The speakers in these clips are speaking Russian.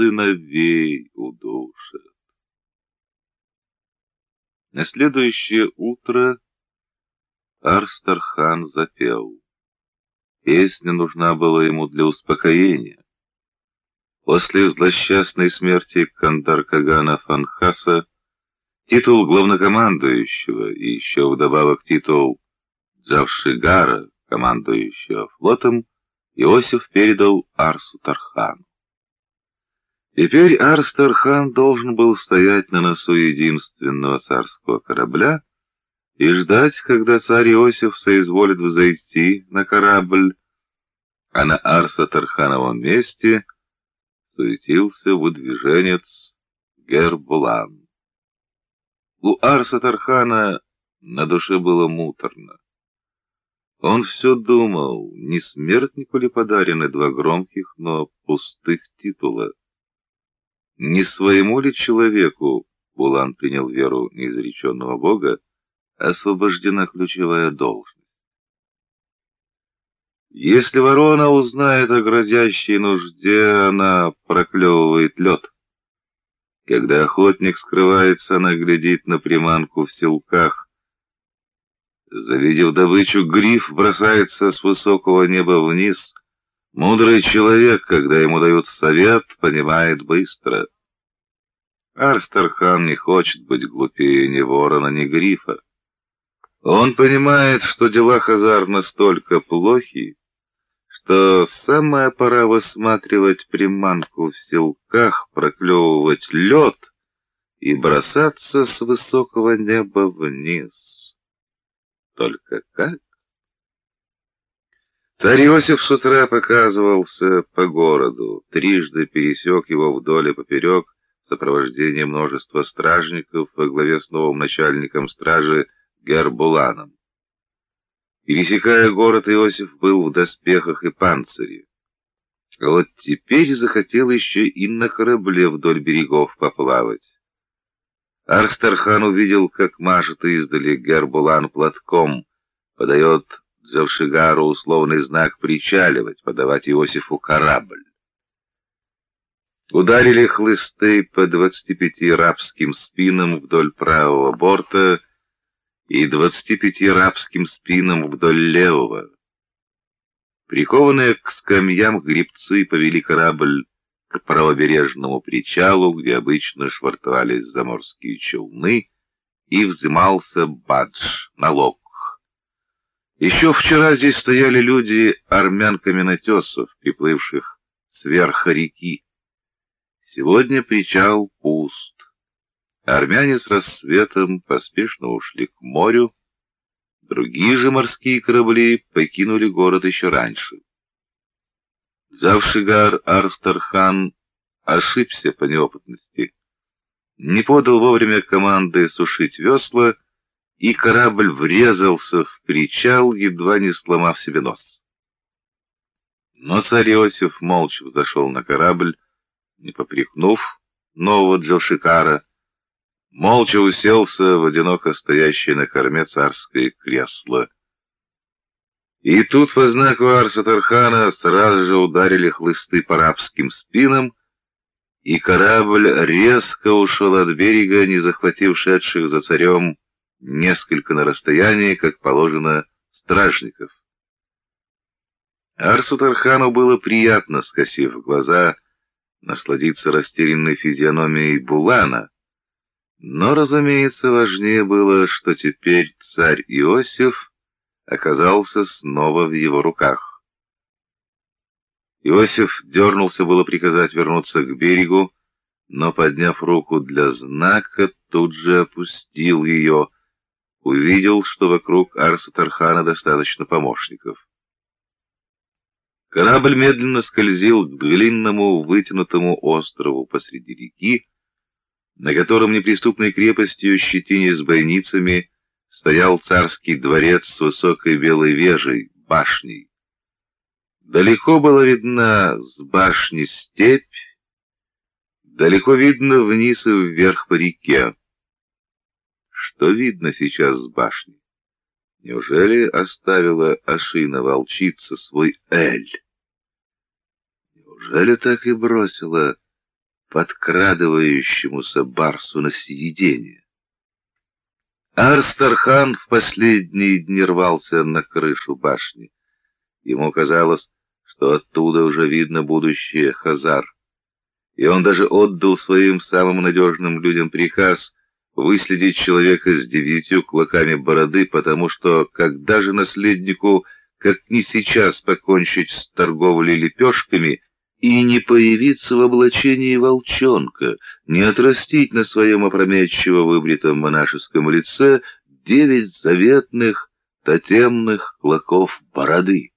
сыновей удушат. На следующее утро Арстархан запел. Песня нужна была ему для успокоения. После злосчастной смерти Кандар-Кагана Фанхаса титул главнокомандующего и еще вдобавок титул Джавшигара, командующего флотом, Иосиф передал Арсу Тархану. Теперь Арс Тархан должен был стоять на носу единственного царского корабля и ждать, когда царь Иосиф соизволит взойти на корабль, а на Арса Тархановом месте суетился выдвиженец Гербулан. У Арса Тархана на душе было муторно. Он все думал, не смертнику ли подарены два громких, но пустых титула. Не своему ли человеку, Булан принял веру неизреченного Бога, освобождена ключевая должность. Если ворона узнает о грозящей нужде, она проклевывает лед. Когда охотник скрывается, она глядит на приманку в селках. Завидев добычу, гриф бросается с высокого неба вниз. Мудрый человек, когда ему дают совет, понимает быстро. Арстерхан не хочет быть глупее ни ворона, ни грифа. Он понимает, что дела Хазар настолько плохи, что самая пора высматривать приманку в селках, проклевывать лед и бросаться с высокого неба вниз. Только как? Царь с утра показывался по городу, трижды пересек его вдоль и поперек, в сопровождении множества стражников во главе с новым начальником стражи Гербуланом. Пересекая город, Иосиф был в доспехах и панцире. А вот теперь захотел еще и на корабле вдоль берегов поплавать. Арстархан увидел, как мажет издали Гербулан платком, подает Джавшигару условный знак причаливать, подавать Иосифу корабль. Ударили хлысты по двадцати пяти рабским спинам вдоль правого борта, и двадцати пяти рабским спинам вдоль левого. Прикованные к скамьям грибцы повели корабль к правобережному причалу, где обычно швартовались заморские челны, и взымался бадж, налог. Еще вчера здесь стояли люди армян-каменотесов, приплывших сверху реки. Сегодня причал пуст. Армяне с рассветом поспешно ушли к морю, другие же морские корабли покинули город еще раньше. Завшигар Арстархан ошибся по неопытности, не подал вовремя команды сушить весла, и корабль врезался в причал, едва не сломав себе нос. Но царь Иосиф молча взошел на корабль, не попрекнув нового Джошикара, молча уселся в одиноко стоящее на корме царское кресло. И тут во знак Арса Тархана сразу же ударили хлысты по рабским спинам, и корабль резко ушел от берега, не захватив шедших за царем несколько на расстоянии, как положено, стражников. Арсу Тархану было приятно, скосив глаза, насладиться растерянной физиономией Булана, но, разумеется, важнее было, что теперь царь Иосиф оказался снова в его руках. Иосиф дернулся было приказать вернуться к берегу, но, подняв руку для знака, тут же опустил ее, увидел, что вокруг Арса Тархана достаточно помощников. Корабль медленно скользил к длинному вытянутому острову посреди реки, на котором неприступной крепостью, щетине с бойницами, стоял царский дворец с высокой белой вежей, башней. Далеко была видна с башни степь, далеко видно вниз и вверх по реке. Что видно сейчас с башни? Неужели оставила Ашина волчица свой Эль? Неужели так и бросила подкрадывающемуся барсу на съедение. Арстархан в последние дни рвался на крышу башни. Ему казалось, что оттуда уже видно будущее Хазар. И он даже отдал своим самым надежным людям приказ выследить человека с девятью клоками бороды, потому что когда же наследнику, как не сейчас, покончить с торговлей лепешками и не появиться в облачении волчонка, не отрастить на своем опрометчиво выбритом монашеском лице девять заветных тотемных клоков бороды.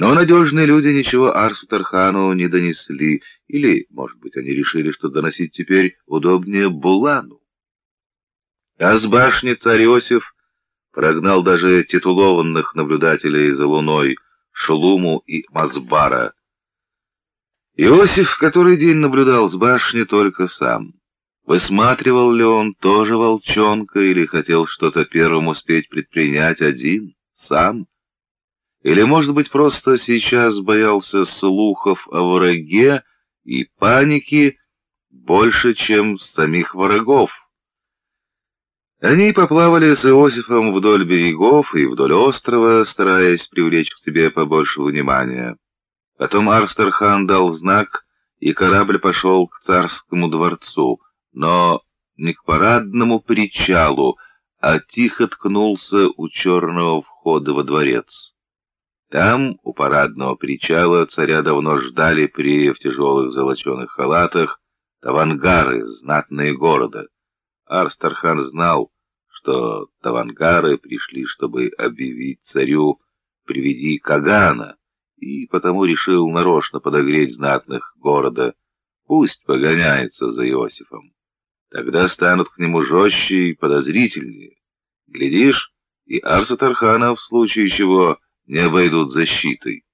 Но надежные люди ничего Арсу Тархану не донесли, или, может быть, они решили, что доносить теперь удобнее Булану. А с башни царь Иосиф прогнал даже титулованных наблюдателей за луной Шулуму и Мазбара. Иосиф который день наблюдал с башни только сам. Высматривал ли он тоже волчонка или хотел что-то первым успеть предпринять один, сам? Или, может быть, просто сейчас боялся слухов о враге и паники больше, чем самих врагов? Они поплавали с Иосифом вдоль берегов и вдоль острова, стараясь привлечь к себе побольше внимания. Потом Арстерхан дал знак, и корабль пошел к царскому дворцу, но не к парадному причалу, а тихо ткнулся у черного входа во дворец. Там, у парадного причала, царя давно ждали при в тяжелых золоченых халатах тавангары, знатные города. Арстархан знал, что тавангары пришли, чтобы объявить царю «Приведи Кагана», и потому решил нарочно подогреть знатных города. Пусть погоняется за Иосифом. Тогда станут к нему жестче и подозрительнее. Глядишь, и Арса Тархана в случае чего не обойдут защитой.